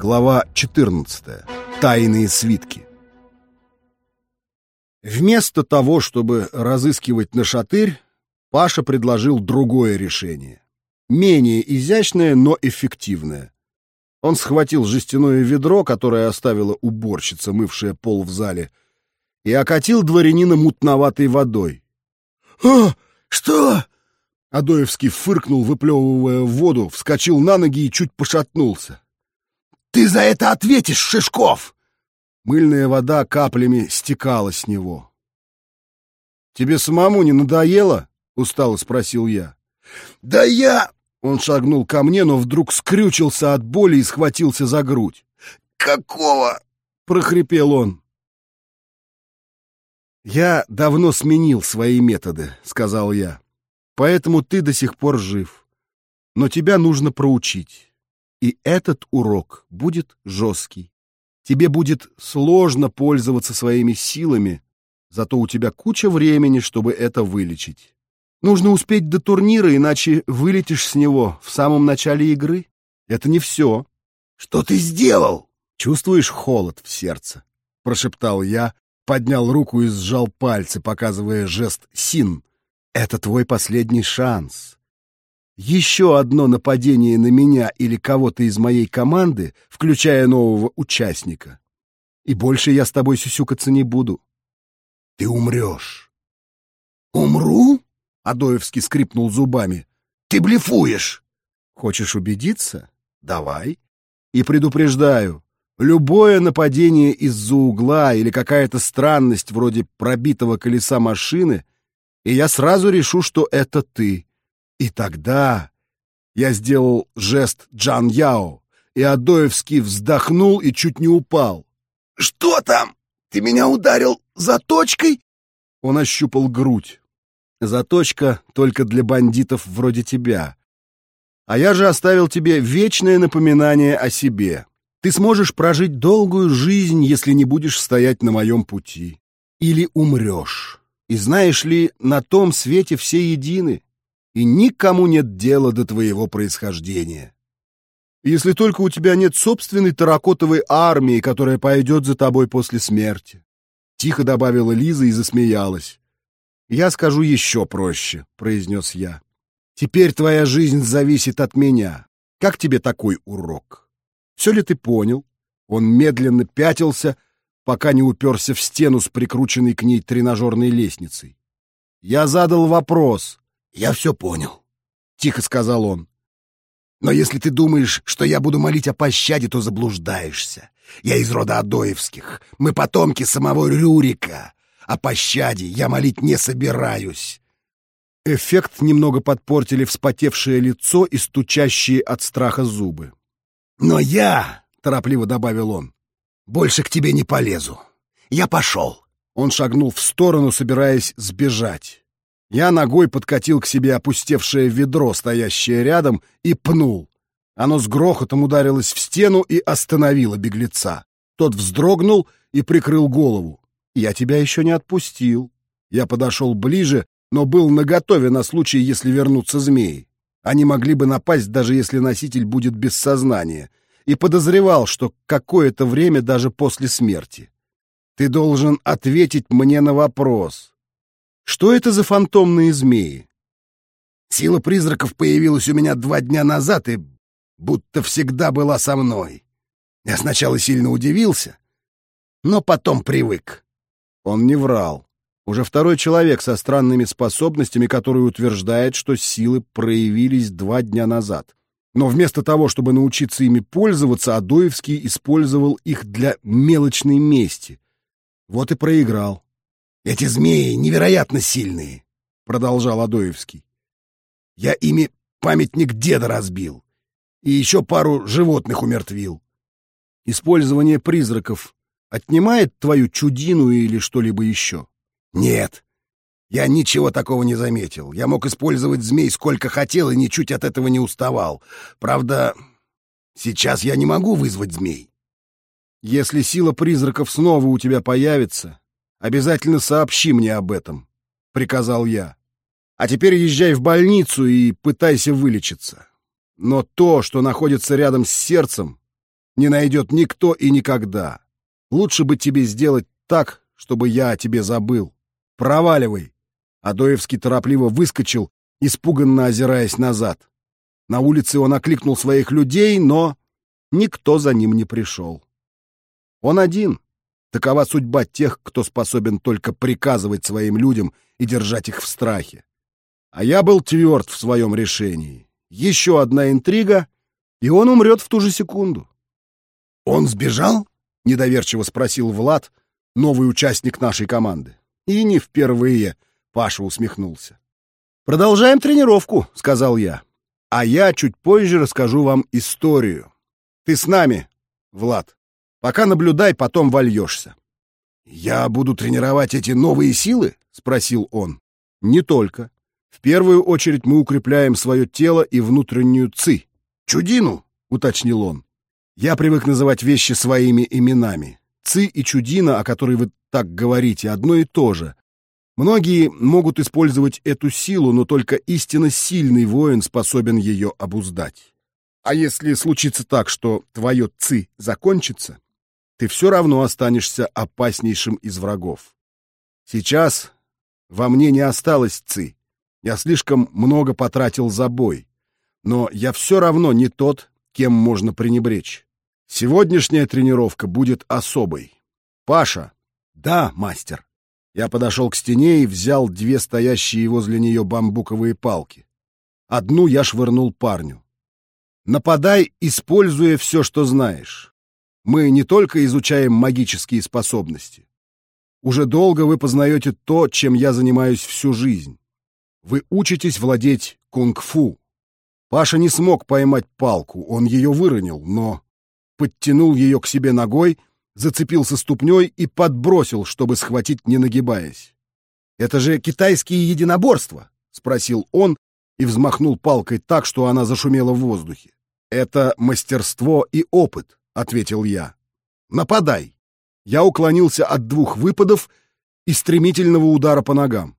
Глава 14. Тайные свитки. Вместо того, чтобы разыскивать нашатырь, Паша предложил другое решение. Менее изящное, но эффективное. Он схватил жестяное ведро, которое оставила уборщица, мывшая пол в зале, и окатил дворянина мутноватой водой. «А, что?» Адоевский фыркнул, выплевывая воду, вскочил на ноги и чуть пошатнулся. «Ты за это ответишь, Шишков!» Мыльная вода каплями стекала с него. «Тебе самому не надоело?» — устало спросил я. «Да я...» Он шагнул ко мне, но вдруг скрючился от боли и схватился за грудь. «Какого?» — прохрипел он. «Я давно сменил свои методы», — сказал я. «Поэтому ты до сих пор жив. Но тебя нужно проучить. И этот урок будет жесткий. Тебе будет сложно пользоваться своими силами, зато у тебя куча времени, чтобы это вылечить. Нужно успеть до турнира, иначе вылетишь с него в самом начале игры. Это не все. Что ты сделал? Чувствуешь холод в сердце? Прошептал я, поднял руку и сжал пальцы, показывая жест «Син». Это твой последний шанс. Еще одно нападение на меня или кого-то из моей команды, включая нового участника. И больше я с тобой сюсюкаться не буду. Ты умрешь. Умру? Адоевский скрипнул зубами. «Ты блефуешь!» «Хочешь убедиться? Давай. И предупреждаю, любое нападение из-за угла или какая-то странность вроде пробитого колеса машины, и я сразу решу, что это ты. И тогда я сделал жест Джан Яо, и Адоевский вздохнул и чуть не упал. «Что там? Ты меня ударил заточкой?» Он ощупал грудь. Заточка только для бандитов вроде тебя. А я же оставил тебе вечное напоминание о себе. Ты сможешь прожить долгую жизнь, если не будешь стоять на моем пути. Или умрешь. И знаешь ли, на том свете все едины, и никому нет дела до твоего происхождения. Если только у тебя нет собственной таракотовой армии, которая пойдет за тобой после смерти. Тихо добавила Лиза и засмеялась. «Я скажу еще проще», — произнес я. «Теперь твоя жизнь зависит от меня. Как тебе такой урок? Все ли ты понял?» Он медленно пятился, пока не уперся в стену с прикрученной к ней тренажерной лестницей. Я задал вопрос. «Я все понял», — тихо сказал он. «Но если ты думаешь, что я буду молить о пощаде, то заблуждаешься. Я из рода Адоевских. Мы потомки самого Рюрика. О пощаде я молить не собираюсь. Эффект немного подпортили вспотевшее лицо и стучащие от страха зубы. «Но я, — торопливо добавил он, — больше к тебе не полезу. Я пошел». Он шагнул в сторону, собираясь сбежать. Я ногой подкатил к себе опустевшее ведро, стоящее рядом, и пнул. Оно с грохотом ударилось в стену и остановило беглеца. Тот вздрогнул и прикрыл голову. «Я тебя еще не отпустил». Я подошел ближе, но был наготове на случай, если вернутся змеи. Они могли бы напасть, даже если носитель будет без сознания, и подозревал, что какое-то время даже после смерти. Ты должен ответить мне на вопрос. Что это за фантомные змеи? Сила призраков появилась у меня два дня назад и будто всегда была со мной. Я сначала сильно удивился, но потом привык. Он не врал. Уже второй человек со странными способностями, который утверждает, что силы проявились два дня назад. Но вместо того, чтобы научиться ими пользоваться, Адоевский использовал их для мелочной мести. Вот и проиграл. «Эти змеи невероятно сильные», — продолжал Адоевский. «Я ими памятник деда разбил и еще пару животных умертвил». Использование призраков отнимает твою чудину или что-либо еще? Нет. Я ничего такого не заметил. Я мог использовать змей сколько хотел и ничуть от этого не уставал. Правда, сейчас я не могу вызвать змей. Если сила призраков снова у тебя появится, обязательно сообщи мне об этом, — приказал я. А теперь езжай в больницу и пытайся вылечиться. Но то, что находится рядом с сердцем, не найдет никто и никогда. Лучше бы тебе сделать так, чтобы я о тебе забыл. Проваливай!» Адоевский торопливо выскочил, испуганно озираясь назад. На улице он окликнул своих людей, но никто за ним не пришел. Он один. Такова судьба тех, кто способен только приказывать своим людям и держать их в страхе. А я был тверд в своем решении. Еще одна интрига, и он умрет в ту же секунду. «Он сбежал?» — недоверчиво спросил Влад, новый участник нашей команды. И не впервые Паша усмехнулся. «Продолжаем тренировку», — сказал я. «А я чуть позже расскажу вам историю. Ты с нами, Влад. Пока наблюдай, потом вольешься». «Я буду тренировать эти новые силы?» — спросил он. «Не только. В первую очередь мы укрепляем свое тело и внутреннюю ци. Чудину?» — уточнил он. «Я привык называть вещи своими именами. Ци и чудина, о которой вы так говорите, одно и то же. Многие могут использовать эту силу, но только истинно сильный воин способен ее обуздать. А если случится так, что твое ци закончится, ты все равно останешься опаснейшим из врагов. Сейчас во мне не осталось ци. Я слишком много потратил за бой. Но я все равно не тот, кем можно пренебречь. Сегодняшняя тренировка будет особой. Паша. Да, мастер. Я подошел к стене и взял две стоящие возле нее бамбуковые палки. Одну я швырнул парню. Нападай, используя все, что знаешь. Мы не только изучаем магические способности. Уже долго вы познаете то, чем я занимаюсь всю жизнь. Вы учитесь владеть кунг-фу. Паша не смог поймать палку, он ее выронил, но подтянул ее к себе ногой зацепился ступней и подбросил, чтобы схватить, не нагибаясь. «Это же китайские единоборства?» — спросил он и взмахнул палкой так, что она зашумела в воздухе. «Это мастерство и опыт», — ответил я. «Нападай!» Я уклонился от двух выпадов и стремительного удара по ногам.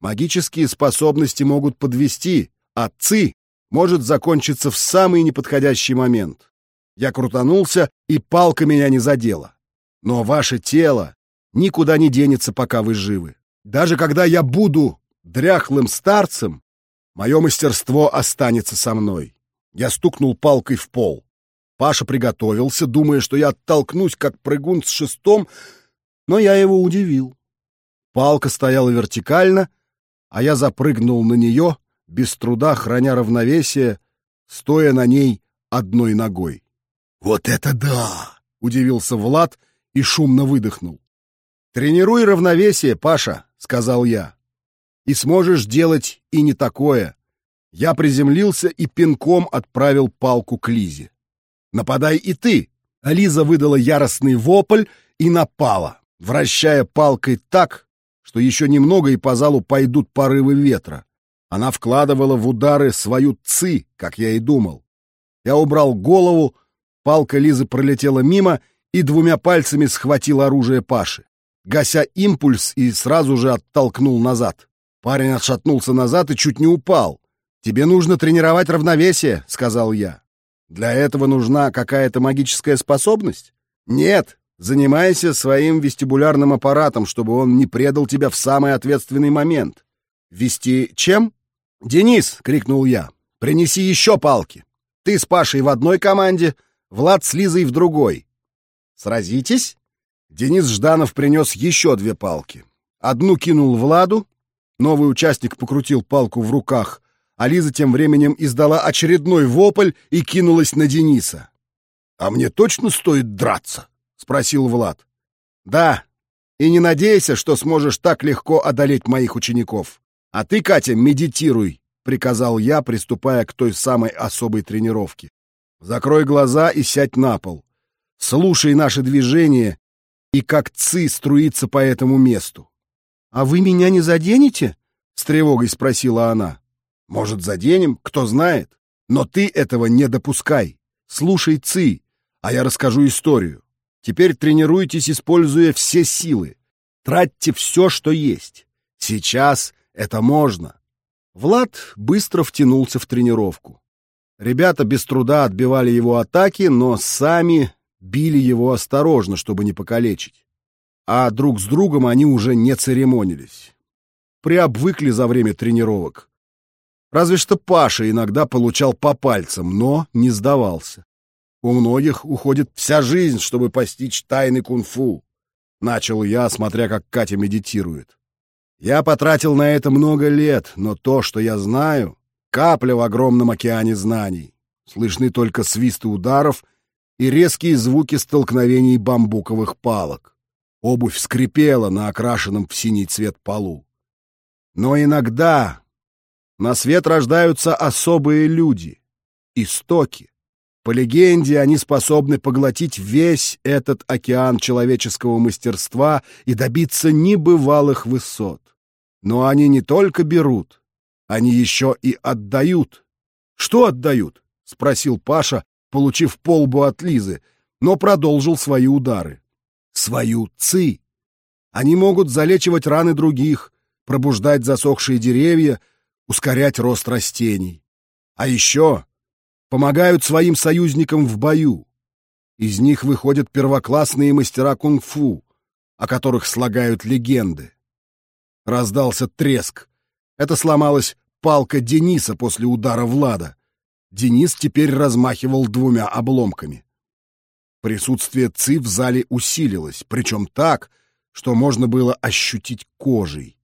Магические способности могут подвести, а ци может закончиться в самый неподходящий момент. Я крутанулся, и палка меня не задела. Но ваше тело никуда не денется, пока вы живы. Даже когда я буду дряхлым старцем, мое мастерство останется со мной. Я стукнул палкой в пол. Паша приготовился, думая, что я оттолкнусь, как прыгун с шестом, но я его удивил. Палка стояла вертикально, а я запрыгнул на нее, без труда храня равновесие, стоя на ней одной ногой. «Вот это да!» — удивился Влад и шумно выдохнул. «Тренируй равновесие, Паша», — сказал я. «И сможешь делать и не такое». Я приземлился и пинком отправил палку к Лизе. «Нападай и ты!» А Лиза выдала яростный вопль и напала, вращая палкой так, что еще немного и по залу пойдут порывы ветра. Она вкладывала в удары свою ци, как я и думал. Я убрал голову, Палка Лизы пролетела мимо и двумя пальцами схватил оружие Паши, гася импульс и сразу же оттолкнул назад. Парень отшатнулся назад и чуть не упал. «Тебе нужно тренировать равновесие», — сказал я. «Для этого нужна какая-то магическая способность?» «Нет, занимайся своим вестибулярным аппаратом, чтобы он не предал тебя в самый ответственный момент». «Вести чем?» «Денис!» — крикнул я. «Принеси еще палки. Ты с Пашей в одной команде, Влад с Лизой в другой. Сразитесь? Денис Жданов принес еще две палки. Одну кинул Владу, новый участник покрутил палку в руках, а Лиза тем временем издала очередной вопль и кинулась на Дениса. «А мне точно стоит драться?» — спросил Влад. «Да, и не надейся, что сможешь так легко одолеть моих учеников. А ты, Катя, медитируй», — приказал я, приступая к той самой особой тренировке. Закрой глаза и сядь на пол. Слушай наши движения и как ци струится по этому месту. «А вы меня не заденете?» — с тревогой спросила она. «Может, заденем, кто знает. Но ты этого не допускай. Слушай ци, а я расскажу историю. Теперь тренируйтесь, используя все силы. Тратьте все, что есть. Сейчас это можно». Влад быстро втянулся в тренировку. Ребята без труда отбивали его атаки, но сами били его осторожно, чтобы не покалечить. А друг с другом они уже не церемонились. Приобвыкли за время тренировок. Разве что Паша иногда получал по пальцам, но не сдавался. У многих уходит вся жизнь, чтобы постичь тайны кунг-фу. Начал я, смотря как Катя медитирует. Я потратил на это много лет, но то, что я знаю, капля в огромном океане знаний. Слышны только свисты ударов и резкие звуки столкновений бамбуковых палок. Обувь скрипела на окрашенном в синий цвет полу. Но иногда на свет рождаются особые люди, истоки. По легенде, они способны поглотить весь этот океан человеческого мастерства и добиться небывалых высот. Но они не только берут, они еще и отдают. Что отдают? спросил Паша, получив полбу от Лизы, но продолжил свои удары. Свою ци. Они могут залечивать раны других, пробуждать засохшие деревья, ускорять рост растений. А еще помогают своим союзникам в бою. Из них выходят первоклассные мастера кунг-фу, о которых слагают легенды. Раздался треск. Это сломалась палка Дениса после удара Влада. Денис теперь размахивал двумя обломками. Присутствие ЦИ в зале усилилось, причем так, что можно было ощутить кожей.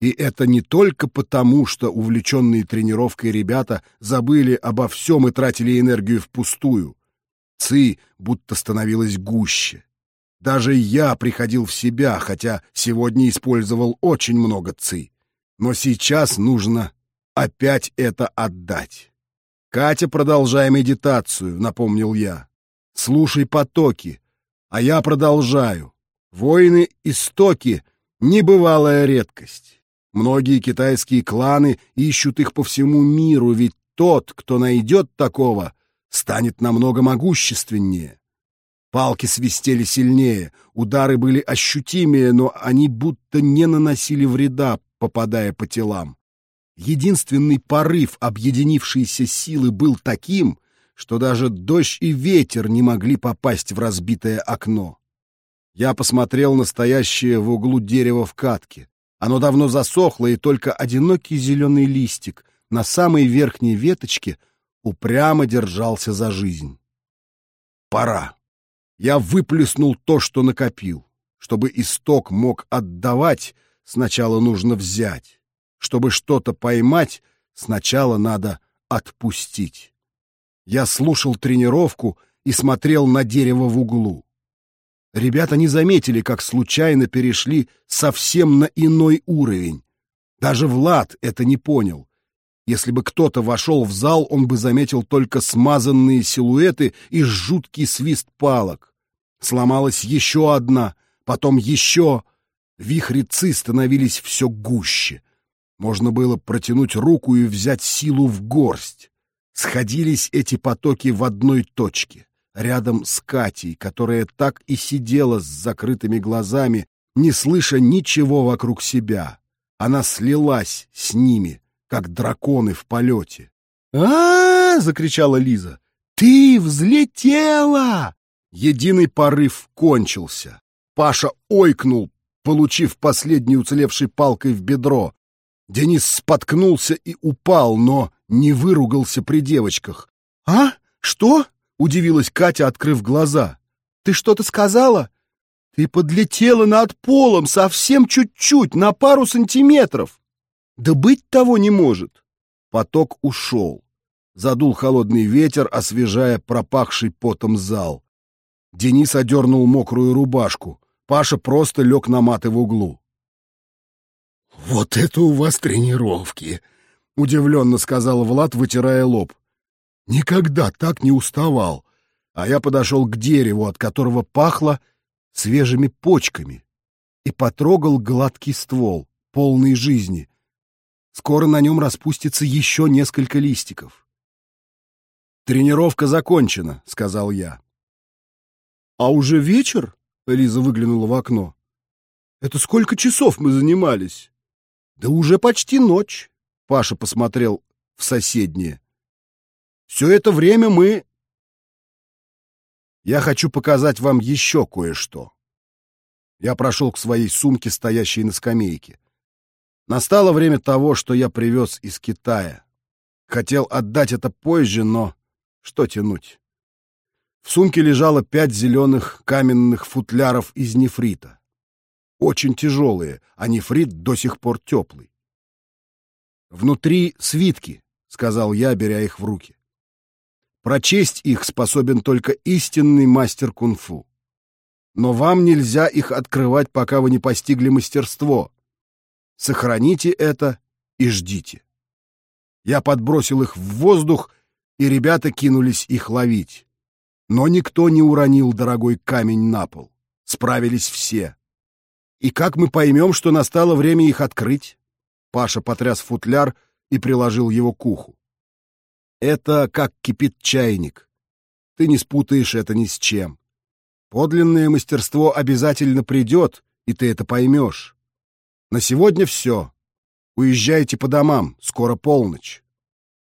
И это не только потому, что увлеченные тренировкой ребята забыли обо всем и тратили энергию впустую. ЦИ будто становилась гуще. Даже я приходил в себя, хотя сегодня использовал очень много ци. Но сейчас нужно опять это отдать. «Катя, продолжай медитацию», — напомнил я. «Слушай потоки, а я продолжаю. Воины истоки — небывалая редкость. Многие китайские кланы ищут их по всему миру, ведь тот, кто найдет такого, станет намного могущественнее. Палки свистели сильнее, удары были ощутимее, но они будто не наносили вреда, попадая по телам. Единственный порыв объединившейся силы был таким, что даже дождь и ветер не могли попасть в разбитое окно. Я посмотрел на стоящее в углу дерево в катке. Оно давно засохло, и только одинокий зеленый листик на самой верхней веточке упрямо держался за жизнь. Пора. Я выплеснул то, что накопил. Чтобы исток мог отдавать, сначала нужно взять. Чтобы что-то поймать, сначала надо отпустить. Я слушал тренировку и смотрел на дерево в углу. Ребята не заметили, как случайно перешли совсем на иной уровень. Даже Влад это не понял. Если бы кто-то вошел в зал, он бы заметил только смазанные силуэты и жуткий свист палок. Сломалась еще одна, потом еще. Вихри ци становились все гуще. Можно было протянуть руку и взять силу в горсть. Сходились эти потоки в одной точке, рядом с Катей, которая так и сидела с закрытыми глазами, не слыша ничего вокруг себя. Она слилась с ними, как драконы в полете. а, -а, -а закричала Лиза. «Ты взлетела!» Единый порыв кончился. Паша ойкнул, получив последней уцелевшей палкой в бедро. Денис споткнулся и упал, но не выругался при девочках. «А? Что?» — удивилась Катя, открыв глаза. «Ты что-то сказала?» «Ты подлетела над полом совсем чуть-чуть, на пару сантиметров!» «Да быть того не может!» Поток ушел. Задул холодный ветер, освежая пропахший потом зал. Денис одернул мокрую рубашку. Паша просто лег на маты в углу. «Вот это у вас тренировки!» — удивленно сказал Влад, вытирая лоб. «Никогда так не уставал!» А я подошел к дереву, от которого пахло свежими почками, и потрогал гладкий ствол, полный жизни. Скоро на нем распустится еще несколько листиков. «Тренировка закончена», — сказал я. «А уже вечер?» — Лиза выглянула в окно. «Это сколько часов мы занимались?» «Да уже почти ночь», — Паша посмотрел в соседнее. Все это время мы... Я хочу показать вам еще кое-что. Я прошел к своей сумке, стоящей на скамейке. Настало время того, что я привез из Китая. Хотел отдать это позже, но что тянуть? В сумке лежало пять зеленых каменных футляров из нефрита. Очень тяжелые, а нефрит до сих пор теплый. «Внутри свитки», — сказал я, беря их в руки. «Прочесть их способен только истинный мастер кунг-фу. Но вам нельзя их открывать, пока вы не постигли мастерство. Сохраните это и ждите». Я подбросил их в воздух, и ребята кинулись их ловить. Но никто не уронил дорогой камень на пол. Справились все. И как мы поймем, что настало время их открыть? Паша потряс футляр и приложил его к уху. Это как кипит чайник. Ты не спутаешь это ни с чем. Подлинное мастерство обязательно придет, и ты это поймешь. На сегодня все. Уезжайте по домам, скоро полночь.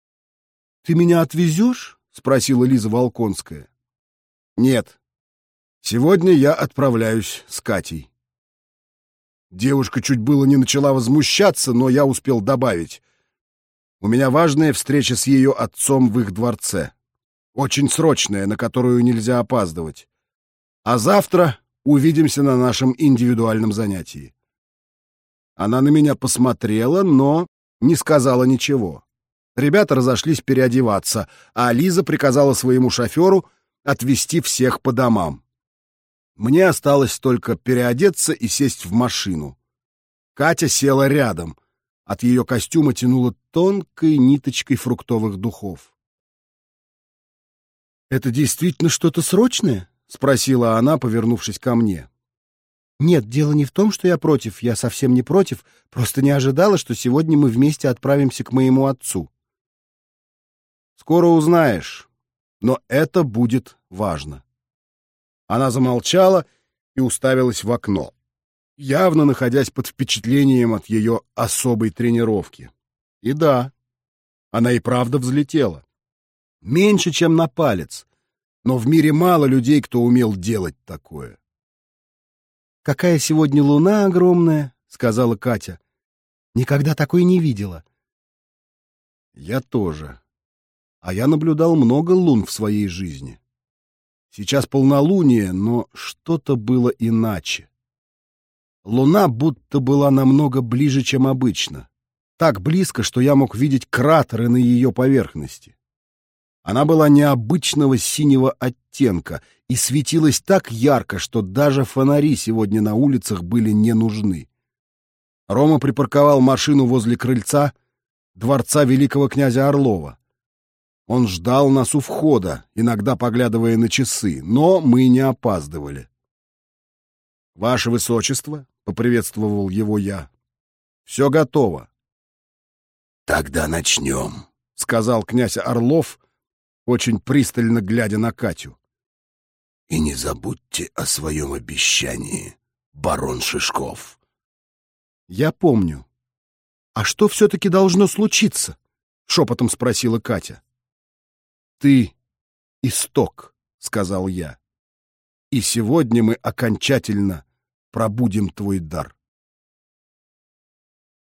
— Ты меня отвезешь? — спросила Лиза Волконская. — Нет. Сегодня я отправляюсь с Катей. Девушка чуть было не начала возмущаться, но я успел добавить. У меня важная встреча с ее отцом в их дворце. Очень срочная, на которую нельзя опаздывать. А завтра увидимся на нашем индивидуальном занятии. Она на меня посмотрела, но не сказала ничего. Ребята разошлись переодеваться, а Лиза приказала своему шоферу отвезти всех по домам. Мне осталось только переодеться и сесть в машину. Катя села рядом. От ее костюма тянуло тонкой ниточкой фруктовых духов. «Это действительно что-то срочное?» — спросила она, повернувшись ко мне. «Нет, дело не в том, что я против, я совсем не против, просто не ожидала, что сегодня мы вместе отправимся к моему отцу». «Скоро узнаешь, но это будет важно». Она замолчала и уставилась в окно, явно находясь под впечатлением от ее особой тренировки. И да, она и правда взлетела. Меньше, чем на палец, но в мире мало людей, кто умел делать такое. «Какая сегодня луна огромная!» — сказала Катя. «Никогда такой не видела». «Я тоже. А я наблюдал много лун в своей жизни. Сейчас полнолуние, но что-то было иначе. Луна будто была намного ближе, чем обычно. Так близко, что я мог видеть кратеры на ее поверхности. Она была необычного синего оттенка и светилась так ярко, что даже фонари сегодня на улицах были не нужны. Рома припарковал машину возле крыльца дворца великого князя Орлова. Он ждал нас у входа, иногда поглядывая на часы, но мы не опаздывали. «Ваше Высочество», — поприветствовал его я, — «все готово». «Тогда начнем», — сказал князь Орлов, очень пристально глядя на Катю. «И не забудьте о своем обещании, барон Шишков». «Я помню. А что все-таки должно случиться?» — шепотом спросила Катя. «Ты — исток», — сказал я. «И сегодня мы окончательно пробудим твой дар».